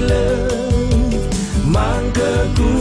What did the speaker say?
love. Mangkeku